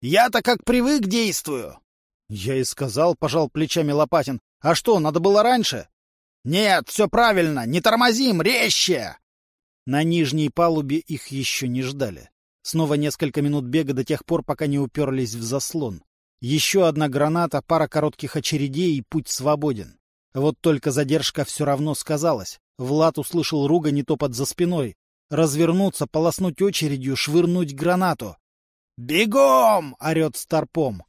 Я-то как привык действую. Я и сказал, пожал плечами Лопатин. А что, надо было раньше? Нет, все правильно, не тормозим, резче! На нижней палубе их еще не ждали. Снова несколько минут бега до тех пор, пока не уперлись в заслон. Еще одна граната, пара коротких очередей, и путь свободен. Вот только задержка все равно сказалась. Влад услышал ругань и топот за спиной. Развернуться, полоснуть очередью, швырнуть гранату. «Бегом!» — орет старпом.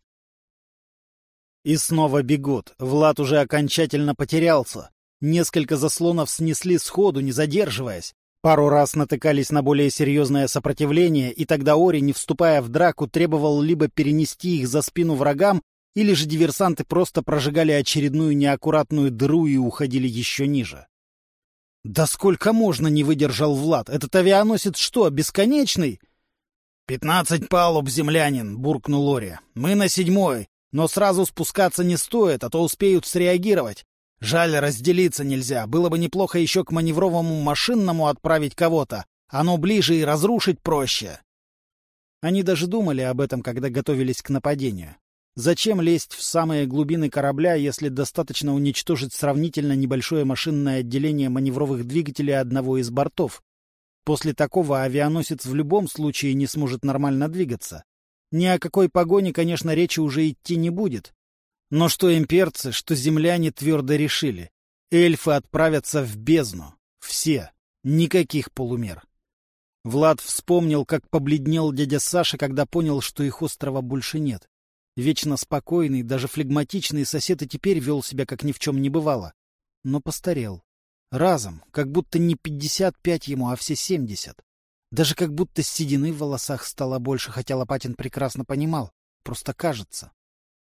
И снова бегут. Влад уже окончательно потерялся. Несколько заслонов снесли сходу, не задерживаясь. Пару раз натыкались на более серьезное сопротивление, и тогда Ори, не вступая в драку, требовал либо перенести их за спину врагам, или же диверсанты просто прожигали очередную неаккуратную дыру и уходили еще ниже. «Да сколько можно?» — не выдержал Влад. «Этот авианосец что, бесконечный?» «Пятнадцать палуб, землянин!» — буркнул Ори. «Мы на седьмой, но сразу спускаться не стоит, а то успеют среагировать. Жаль, разделиться нельзя. Было бы неплохо еще к маневровому машинному отправить кого-то. Оно ближе и разрушить проще. Они даже думали об этом, когда готовились к нападению. Зачем лезть в самые глубины корабля, если достаточно уничтожить сравнительно небольшое машинное отделение маневровых двигателей одного из бортов? После такого авианосец в любом случае не сможет нормально двигаться. Ни о какой погоне, конечно, речи уже идти не будет. Но что имперцы, что земляне твердо решили. Эльфы отправятся в бездну. Все. Никаких полумер. Влад вспомнил, как побледнел дядя Саша, когда понял, что их острова больше нет. Вечно спокойный, даже флегматичный сосед и теперь вел себя, как ни в чем не бывало. Но постарел. Разом, как будто не пятьдесят пять ему, а все семьдесят. Даже как будто седины в волосах стало больше, хотя Лопатин прекрасно понимал. Просто кажется.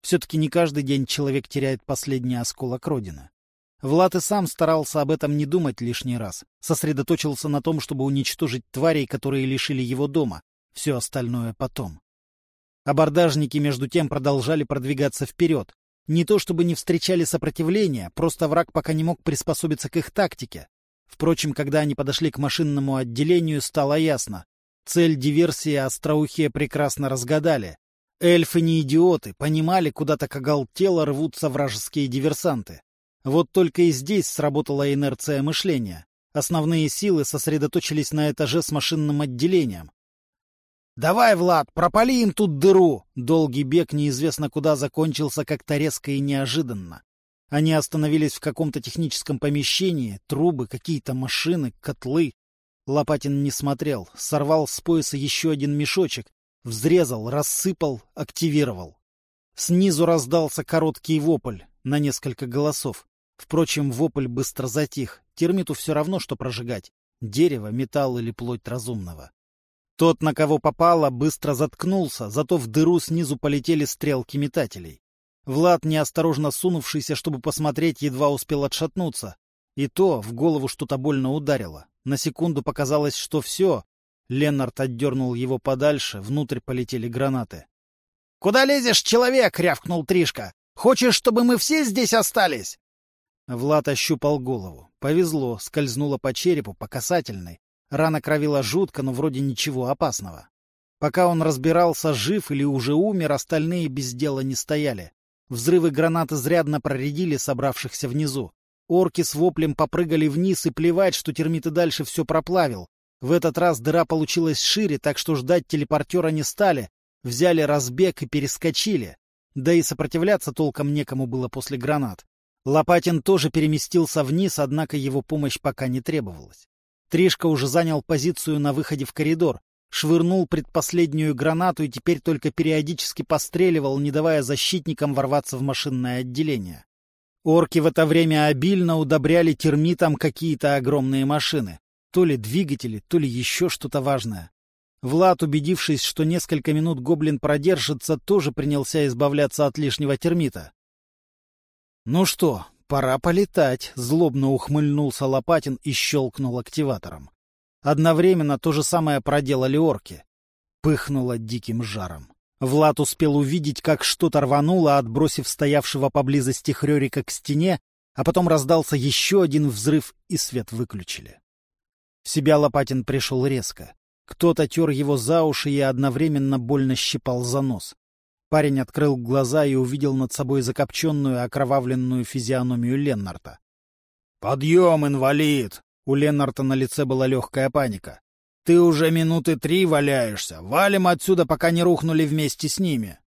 Все-таки не каждый день человек теряет последний осколок Родины. Влад и сам старался об этом не думать лишний раз. Сосредоточился на том, чтобы уничтожить тварей, которые лишили его дома. Все остальное потом. Абордажники, между тем, продолжали продвигаться вперед. Не то чтобы не встречали сопротивления, просто враг пока не мог приспособиться к их тактике. Впрочем, когда они подошли к машинному отделению, стало ясно. Цель диверсии остроухие прекрасно разгадали. Эльфы не идиоты, понимали, куда так оголтело рвутся вражеские диверсанты. Вот только и здесь сработала инерция мышления. Основные силы сосредоточились на этаже с машинным отделением. «Давай, Влад, пропали им тут дыру!» Долгий бег неизвестно куда закончился как-то резко и неожиданно. Они остановились в каком-то техническом помещении, трубы, какие-то машины, котлы. Лопатин не смотрел, сорвал с пояса еще один мешочек, Взрезал, рассыпал, активировал. Снизу раздался короткий вопль на несколько голосов. Впрочем, вопль быстро затих. Термиту все равно, что прожигать. Дерево, металл или плоть разумного. Тот, на кого попало, быстро заткнулся, зато в дыру снизу полетели стрелки метателей. Влад, неосторожно сунувшийся, чтобы посмотреть, едва успел отшатнуться. И то в голову что-то больно ударило. На секунду показалось, что все, Леннард отдернул его подальше, внутрь полетели гранаты. — Куда лезешь, человек? — рявкнул Тришка. — Хочешь, чтобы мы все здесь остались? Влад ощупал голову. Повезло, скользнуло по черепу, по касательной. Рана кровила жутко, но вроде ничего опасного. Пока он разбирался, жив или уже умер, остальные без дела не стояли. Взрывы гранаты изрядно проредили собравшихся внизу. Орки с воплем попрыгали вниз, и плевать, что термит и дальше все проплавил. В этот раз дыра получилась шире, так что ждать телепортера не стали. Взяли разбег и перескочили. Да и сопротивляться толком некому было после гранат. Лопатин тоже переместился вниз, однако его помощь пока не требовалась. Тришка уже занял позицию на выходе в коридор, швырнул предпоследнюю гранату и теперь только периодически постреливал, не давая защитникам ворваться в машинное отделение. Орки в это время обильно удобряли термитом какие-то огромные машины. То ли двигатели, то ли еще что-то важное. Влад, убедившись, что несколько минут гоблин продержится, тоже принялся избавляться от лишнего термита. «Ну что, пора полетать», — злобно ухмыльнулся Лопатин и щелкнул активатором. Одновременно то же самое проделали орки. Пыхнуло диким жаром. Влад успел увидеть, как что-то рвануло, отбросив стоявшего поблизости Хрёрика к стене, а потом раздался еще один взрыв, и свет выключили. В себя Лопатин пришел резко. Кто-то тер его за уши и одновременно больно щипал за нос. Парень открыл глаза и увидел над собой закопченную, окровавленную физиономию Леннарта. «Подъем, инвалид!» У Леннарта на лице была легкая паника. «Ты уже минуты три валяешься. Валим отсюда, пока не рухнули вместе с ними!»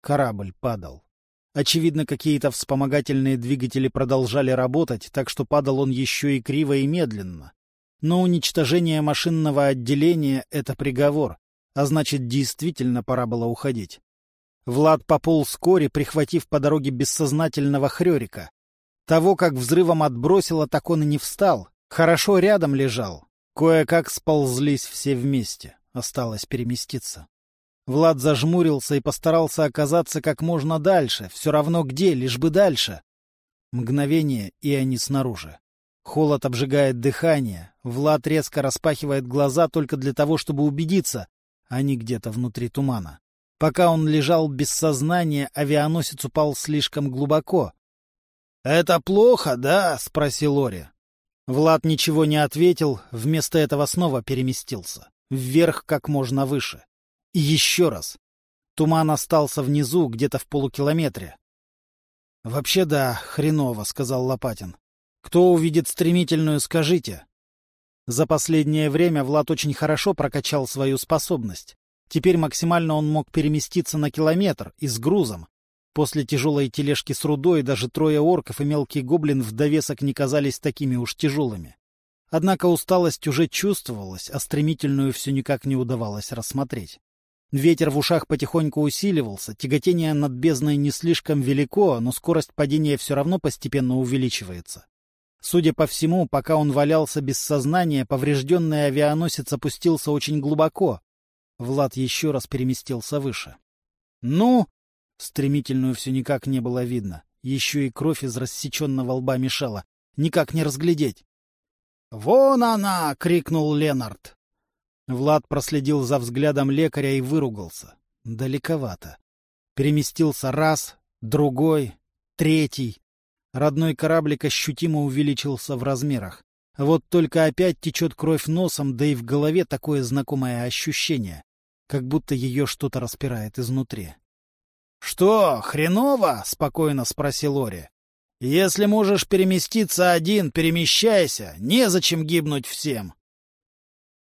Корабль падал. Очевидно, какие-то вспомогательные двигатели продолжали работать, так что падал он еще и криво и медленно. Но уничтожение машинного отделения — это приговор, а значит, действительно пора было уходить. Влад пополз вскоре, прихватив по дороге бессознательного хрёрика. Того, как взрывом отбросило, так он и не встал. Хорошо рядом лежал. Кое-как сползлись все вместе. Осталось переместиться. Влад зажмурился и постарался оказаться как можно дальше, все равно где, лишь бы дальше. Мгновение, и они снаружи. Холод обжигает дыхание. Влад резко распахивает глаза только для того, чтобы убедиться. Они где-то внутри тумана. Пока он лежал без сознания, авианосец упал слишком глубоко. — Это плохо, да? — спросил Ори. Влад ничего не ответил, вместо этого снова переместился. Вверх как можно выше. И еще раз. Туман остался внизу, где-то в полукилометре. — Вообще да, хреново, — сказал Лопатин. — Кто увидит стремительную, скажите. За последнее время Влад очень хорошо прокачал свою способность. Теперь максимально он мог переместиться на километр и с грузом. После тяжелой тележки с рудой даже трое орков и мелкий гоблин в довесок не казались такими уж тяжелыми. Однако усталость уже чувствовалась, а стремительную все никак не удавалось рассмотреть. Ветер в ушах потихоньку усиливался, тяготение над бездной не слишком велико, но скорость падения все равно постепенно увеличивается. Судя по всему, пока он валялся без сознания, поврежденный авианосец опустился очень глубоко. Влад еще раз переместился выше. «Ну!» Стремительную все никак не было видно. Еще и кровь из рассеченного лба мешала. Никак не разглядеть. «Вон она!» — крикнул Ленард. Влад проследил за взглядом лекаря и выругался. Далековато. Переместился раз, другой, третий. Родной кораблик ощутимо увеличился в размерах. Вот только опять течет кровь носом, да и в голове такое знакомое ощущение, как будто ее что-то распирает изнутри. — Что, хреново? — спокойно спросил Ори. — Если можешь переместиться один, перемещайся. Незачем гибнуть всем.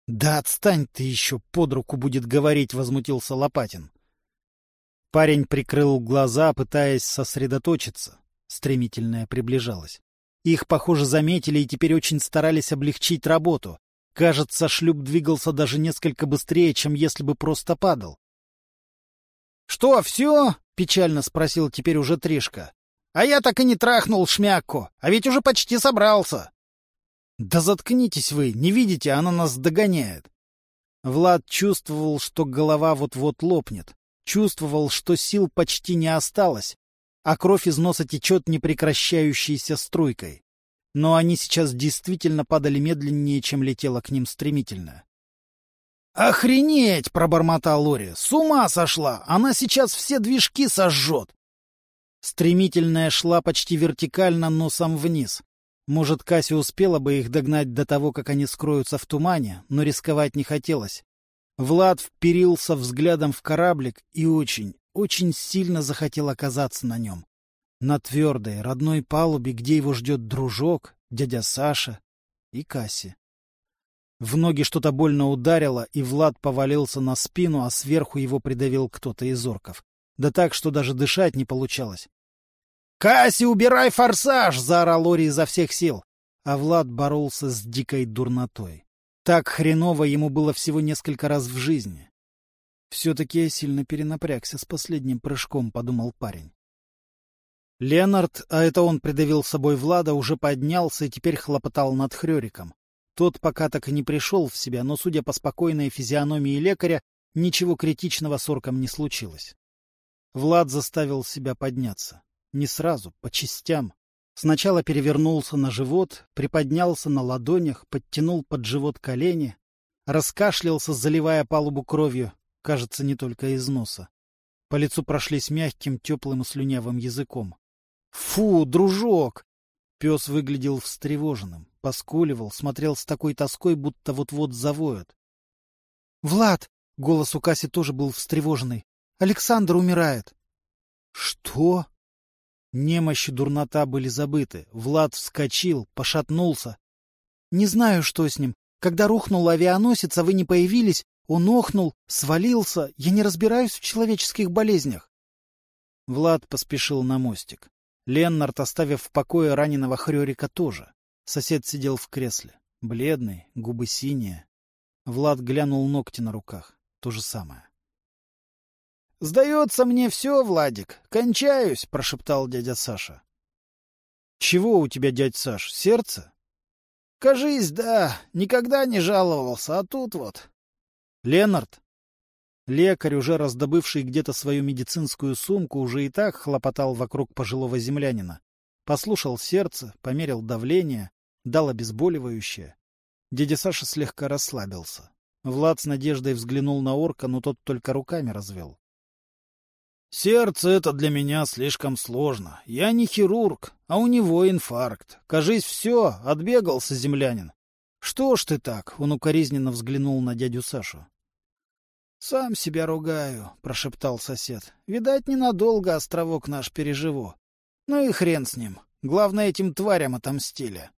«Да отстань ты еще, под руку будет говорить», — возмутился Лопатин. Парень прикрыл глаза, пытаясь сосредоточиться. Стремительная приближалась. Их, похоже, заметили и теперь очень старались облегчить работу. Кажется, шлюп двигался даже несколько быстрее, чем если бы просто падал. — Что, все? — печально спросил теперь уже Тришка. — А я так и не трахнул шмякку, а ведь уже почти собрался. «Да заткнитесь вы, не видите, она нас догоняет!» Влад чувствовал, что голова вот-вот лопнет. Чувствовал, что сил почти не осталось, а кровь из носа течет непрекращающейся струйкой. Но они сейчас действительно падали медленнее, чем летело к ним стремительно. «Охренеть!» — пробормотал Лори. «С ума сошла! Она сейчас все движки сожжет!» Стремительная шла почти вертикально носом вниз. Может, Кася успела бы их догнать до того, как они скроются в тумане, но рисковать не хотелось. Влад вперился взглядом в кораблик и очень, очень сильно захотел оказаться на нем. На твердой, родной палубе, где его ждет дружок, дядя Саша и Касси. В ноги что-то больно ударило, и Влад повалился на спину, а сверху его придавил кто-то из орков. Да так, что даже дышать не получалось. «Касси, убирай форсаж!» — заорал Ори изо всех сил. А Влад боролся с дикой дурнотой. Так хреново ему было всего несколько раз в жизни. «Все-таки я сильно перенапрягся с последним прыжком», — подумал парень. Леонард, а это он придавил собой Влада, уже поднялся и теперь хлопотал над Хрёриком. Тот пока так и не пришел в себя, но, судя по спокойной физиономии лекаря, ничего критичного с орком не случилось. Влад заставил себя подняться. Не сразу, по частям. Сначала перевернулся на живот, приподнялся на ладонях, подтянул под живот колени, раскашлялся, заливая палубу кровью, кажется, не только из носа. По лицу прошлись мягким, теплым и слюнявым языком. «Фу, дружок!» Пес выглядел встревоженным, поскуливал, смотрел с такой тоской, будто вот-вот завоет. «Влад!» — голос у Касси тоже был встревоженный. Александр умирает. Что? Немощь и дурнота были забыты. Влад вскочил, пошатнулся. Не знаю, что с ним. Когда рухнул авианосец, а вы не появились, он охнул, свалился. Я не разбираюсь в человеческих болезнях. Влад поспешил на мостик. Леннард, оставив в покое раненого Хрёрика, тоже. Сосед сидел в кресле. Бледный, губы синие. Влад глянул ногти на руках. То же самое. — Сдается мне все, Владик. Кончаюсь, — прошептал дядя Саша. — Чего у тебя, дядь Саш, сердце? — Кажись, да. Никогда не жаловался, а тут вот. — Ленард? Лекарь, уже раздобывший где-то свою медицинскую сумку, уже и так хлопотал вокруг пожилого землянина. Послушал сердце, померил давление, дал обезболивающее. Дядя Саша слегка расслабился. Влад с надеждой взглянул на орка, но тот только руками развел. «Сердце — это для меня слишком сложно. Я не хирург, а у него инфаркт. Кажись, все, отбегался землянин. Что ж ты так?» — он укоризненно взглянул на дядю Сашу. «Сам себя ругаю», — прошептал сосед. «Видать, ненадолго островок наш переживу. Ну и хрен с ним. Главное, этим тварям отомстили».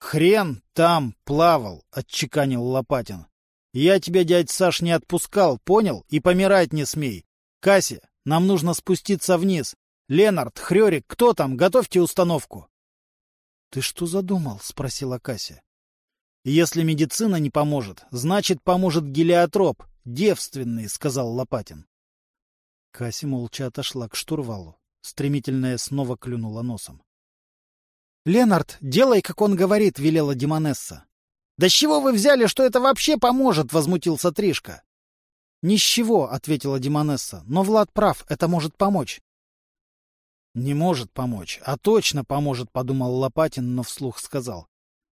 «Хрен там плавал», — отчеканил Лопатин. «Я тебя, дядь Саш, не отпускал, понял? И помирать не смей. Касси, нам нужно спуститься вниз. Ленард, Хрёрик, кто там? Готовьте установку». «Ты что задумал?» — спросила Кася. Если медицина не поможет, значит, поможет гелиотроп. Девственный, — сказал Лопатин. Кася молча отошла к штурвалу. Стремительная снова клюнула носом. — Ленард, делай, как он говорит, — велела Демонесса. — Да с чего вы взяли, что это вообще поможет? — возмутился Тришка. — Ни с чего, — ответила Демонесса. — Но Влад прав, это может помочь. — Не может помочь, а точно поможет, — подумал Лопатин, но вслух сказал.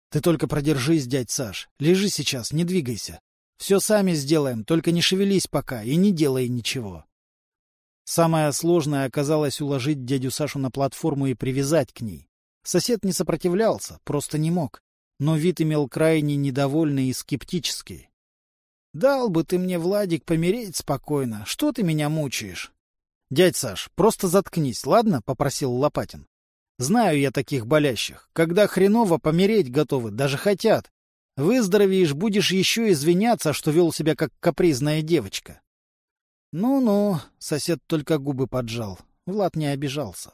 Ты только продержись, дядь Саш. Лежи сейчас, не двигайся. Все сами сделаем, только не шевелись пока и не делай ничего. Самое сложное оказалось уложить дядю Сашу на платформу и привязать к ней. Сосед не сопротивлялся, просто не мог. Но вид имел крайне недовольный и скептический. — Дал бы ты мне, Владик, помереть спокойно. Что ты меня мучаешь? — Дядь Саш, просто заткнись, ладно? — попросил Лопатин. Знаю я таких болящих. Когда хреново помереть готовы, даже хотят. Выздоровеешь, будешь еще извиняться, что вел себя как капризная девочка. Ну-ну, сосед только губы поджал. Влад не обижался.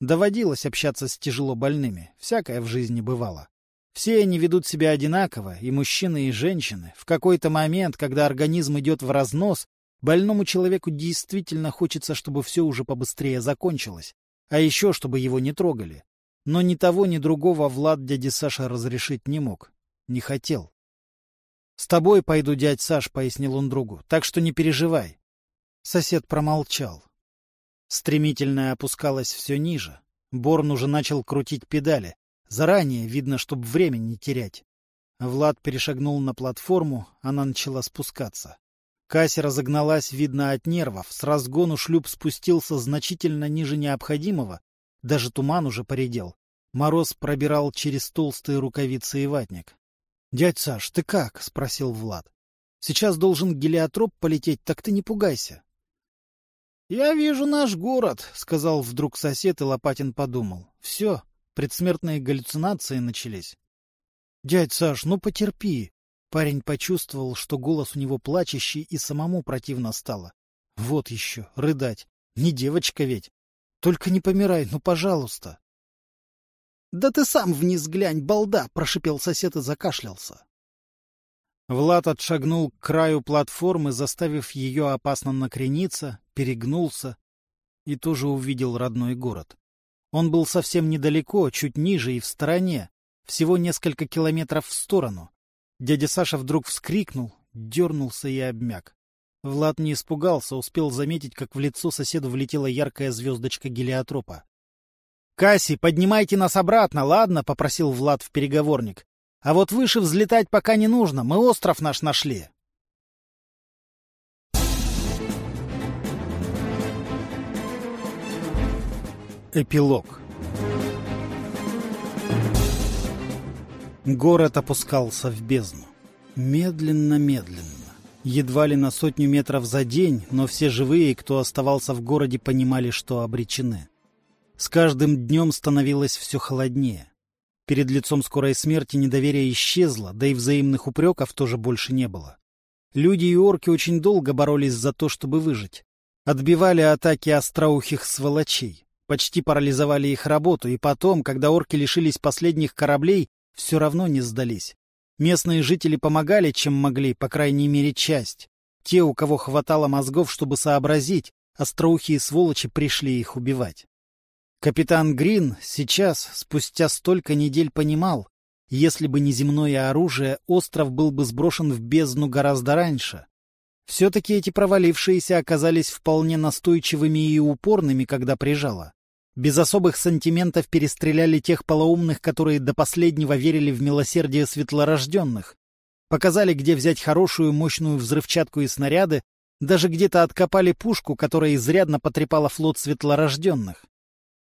Доводилось общаться с тяжело больными. Всякое в жизни бывало. Все они ведут себя одинаково, и мужчины, и женщины. В какой-то момент, когда организм идет в разнос, больному человеку действительно хочется, чтобы все уже побыстрее закончилось. А еще, чтобы его не трогали. Но ни того, ни другого Влад дяде Саша разрешить не мог. Не хотел. — С тобой пойду, дядь Саш, — пояснил он другу, — так что не переживай. Сосед промолчал. Стремительно опускалась все ниже. Борн уже начал крутить педали. Заранее видно, чтобы время не терять. Влад перешагнул на платформу, она начала спускаться. Кася разогналась, видно, от нервов. С разгону шлюп спустился значительно ниже необходимого. Даже туман уже поредел. Мороз пробирал через толстые рукавицы и ватник. — Дядь Саш, ты как? — спросил Влад. — Сейчас должен гелиотроп полететь, так ты не пугайся. — Я вижу наш город, — сказал вдруг сосед, и Лопатин подумал. — Все, предсмертные галлюцинации начались. — Дядь Саш, ну потерпи. Парень почувствовал, что голос у него плачущий, и самому противно стало. Вот еще, рыдать. Не девочка ведь. Только не помирай, ну, пожалуйста. — Да ты сам вниз глянь, балда! — прошипел сосед и закашлялся. Влад отшагнул к краю платформы, заставив ее опасно накрениться, перегнулся и тоже увидел родной город. Он был совсем недалеко, чуть ниже и в стороне, всего несколько километров в сторону. Дядя Саша вдруг вскрикнул, дернулся и обмяк. Влад не испугался, успел заметить, как в лицо соседу влетела яркая звездочка гелиотропа. — Касси, поднимайте нас обратно, ладно? — попросил Влад в переговорник. — А вот выше взлетать пока не нужно, мы остров наш нашли. Эпилог Город опускался в бездну. Медленно-медленно. Едва ли на сотню метров за день, но все живые, кто оставался в городе, понимали, что обречены. С каждым днем становилось все холоднее. Перед лицом скорой смерти недоверие исчезло, да и взаимных упреков тоже больше не было. Люди и орки очень долго боролись за то, чтобы выжить. Отбивали атаки остроухих сволочей, почти парализовали их работу, и потом, когда орки лишились последних кораблей, все равно не сдались. Местные жители помогали, чем могли, по крайней мере, часть. Те, у кого хватало мозгов, чтобы сообразить, остроухие сволочи пришли их убивать. Капитан Грин сейчас, спустя столько недель, понимал, если бы не земное оружие, остров был бы сброшен в бездну гораздо раньше. Все-таки эти провалившиеся оказались вполне настойчивыми и упорными, когда прижало. Без особых сантиментов перестреляли тех полоумных, которые до последнего верили в милосердие светлорожденных. Показали, где взять хорошую, мощную взрывчатку и снаряды, даже где-то откопали пушку, которая изрядно потрепала флот светлорожденных.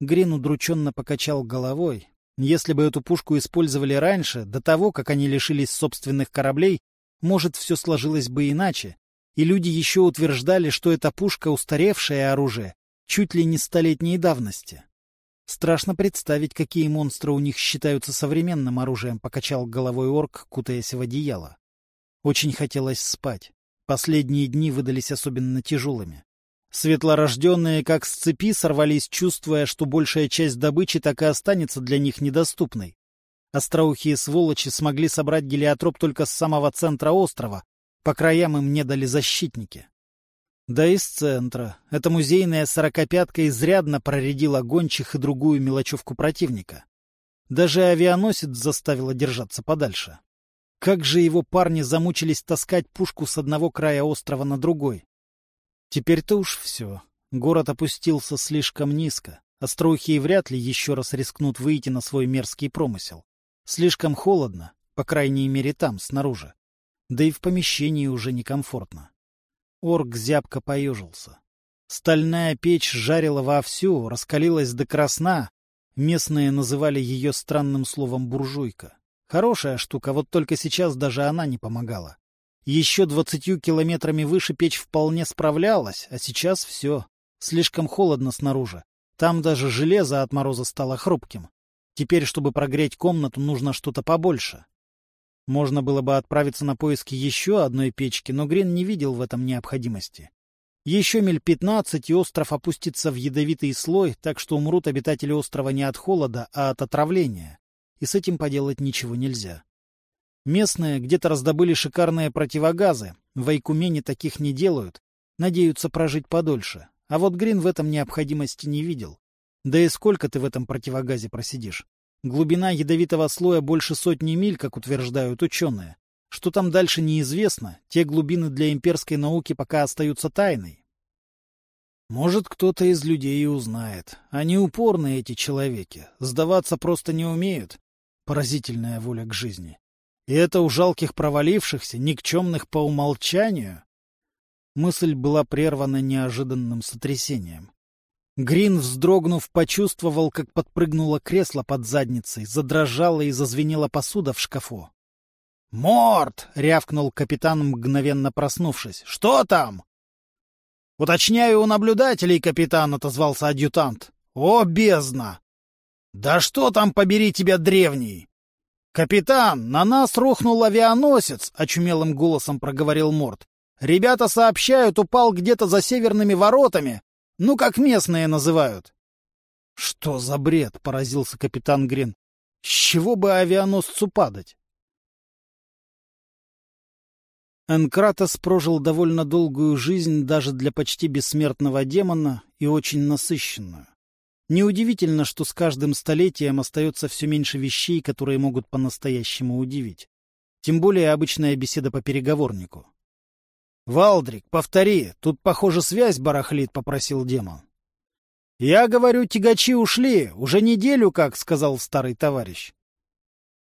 Грин удрученно покачал головой. Если бы эту пушку использовали раньше, до того, как они лишились собственных кораблей, может, все сложилось бы иначе. И люди еще утверждали, что эта пушка — устаревшее оружие, чуть ли не столетней давности. Страшно представить, какие монстры у них считаются современным оружием, покачал головой орк, кутаясь в одеяло. Очень хотелось спать. Последние дни выдались особенно тяжелыми. Светлорожденные, как с цепи, сорвались, чувствуя, что большая часть добычи так и останется для них недоступной. Остроухие сволочи смогли собрать гелиотроп только с самого центра острова, по краям им не дали защитники. Да из центра. Эта музейная сорокопятка изрядно проредила гончих и другую мелочевку противника. Даже авианосец заставила держаться подальше. Как же его парни замучились таскать пушку с одного края острова на другой. Теперь-то уж все. Город опустился слишком низко. Острухие вряд ли еще раз рискнут выйти на свой мерзкий промысел. Слишком холодно, по крайней мере там, снаружи. Да и в помещении уже некомфортно. Орк зябко поежился. Стальная печь жарила вовсю, раскалилась до красна. Местные называли ее странным словом «буржуйка». Хорошая штука, вот только сейчас даже она не помогала. Еще двадцатью километрами выше печь вполне справлялась, а сейчас все. Слишком холодно снаружи. Там даже железо от мороза стало хрупким. Теперь, чтобы прогреть комнату, нужно что-то побольше. Можно было бы отправиться на поиски еще одной печки, но Грин не видел в этом необходимости. Еще миль пятнадцать, и остров опустится в ядовитый слой, так что умрут обитатели острова не от холода, а от отравления. И с этим поделать ничего нельзя. Местные где-то раздобыли шикарные противогазы. В Айкумене таких не делают. Надеются прожить подольше. А вот Грин в этом необходимости не видел. Да и сколько ты в этом противогазе просидишь? Глубина ядовитого слоя больше сотни миль, как утверждают ученые. Что там дальше неизвестно, те глубины для имперской науки пока остаются тайной. Может, кто-то из людей и узнает. Они упорные, эти человеки, сдаваться просто не умеют. Поразительная воля к жизни. И это у жалких провалившихся, никчемных по умолчанию? Мысль была прервана неожиданным сотрясением. Грин, вздрогнув, почувствовал, как подпрыгнуло кресло под задницей, задрожала и зазвенела посуда в шкафу. «Морт!» — рявкнул капитан, мгновенно проснувшись. «Что там?» «Уточняю у наблюдателей, капитан», — отозвался адъютант. «О, бездна!» «Да что там, побери тебя, древний!» «Капитан, на нас рухнул авианосец!» — очумелым голосом проговорил Морд. «Ребята сообщают, упал где-то за северными воротами. Ну, как местные называют». «Что за бред?» — поразился капитан Грин. «С чего бы авианосцу падать?» Энкратос прожил довольно долгую жизнь даже для почти бессмертного демона и очень насыщенную. Неудивительно, что с каждым столетием остается все меньше вещей, которые могут по-настоящему удивить. Тем более обычная беседа по переговорнику. — Валдрик, повтори, тут, похоже, связь барахлит, — попросил демон. — Я говорю, тягачи ушли, уже неделю как, — сказал старый товарищ.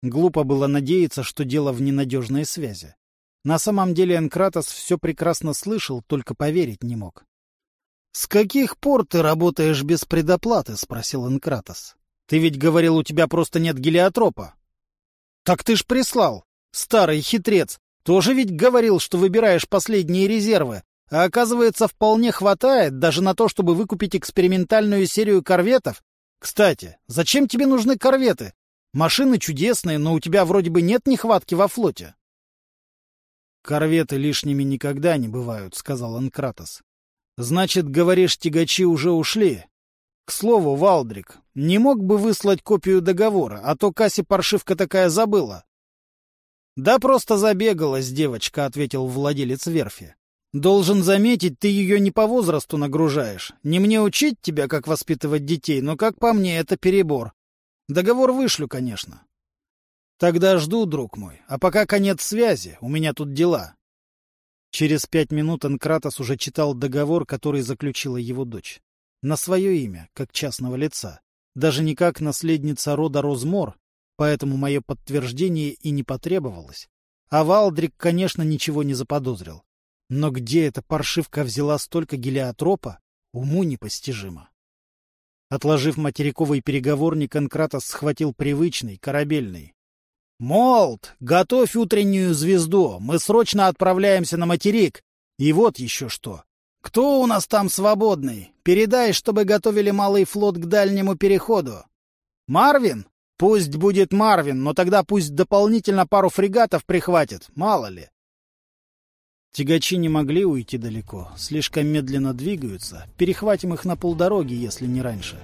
Глупо было надеяться, что дело в ненадежной связи. На самом деле Энкратос все прекрасно слышал, только поверить не мог. «С каких пор ты работаешь без предоплаты?» — спросил Энкратос. «Ты ведь говорил, у тебя просто нет гелиотропа». «Так ты ж прислал, старый хитрец. Тоже ведь говорил, что выбираешь последние резервы, а оказывается, вполне хватает даже на то, чтобы выкупить экспериментальную серию корветов. Кстати, зачем тебе нужны корветы? Машины чудесные, но у тебя вроде бы нет нехватки во флоте. «Корветы лишними никогда не бывают», — сказал Анкратос. «Значит, говоришь, тягачи уже ушли? К слову, Валдрик, не мог бы выслать копию договора, а то Касси паршивка такая забыла». «Да просто забегалась девочка», — ответил владелец верфи. «Должен заметить, ты ее не по возрасту нагружаешь. Не мне учить тебя, как воспитывать детей, но, как по мне, это перебор. Договор вышлю, конечно. Тогда жду, друг мой. А пока конец связи, у меня тут дела. Через пять минут Анкратос уже читал договор, который заключила его дочь. На свое имя, как частного лица. Даже не как наследница рода Розмор, поэтому мое подтверждение и не потребовалось. А Валдрик, конечно, ничего не заподозрил. Но где эта паршивка взяла столько гелиотропа, уму непостижимо. Отложив материковый переговорник, Анкратос схватил привычный, корабельный. «Молд, готовь утреннюю звезду, мы срочно отправляемся на материк. И вот еще что. Кто у нас там свободный? Передай, чтобы готовили малый флот к дальнему переходу. Марвин? Пусть будет Марвин, но тогда пусть дополнительно пару фрегатов прихватит, мало ли». Тягачи не могли уйти далеко, слишком медленно двигаются. Перехватим их на полдороги, если не раньше.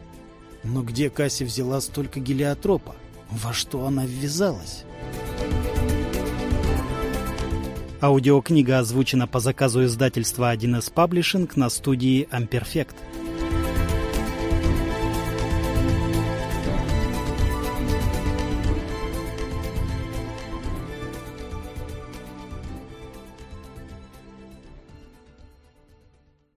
Но где Касси взяла столько гелиотропа? Во что она ввязалась? Аудиокнига озвучена по заказу издательства 1С Паблишинг на студии Amperfect.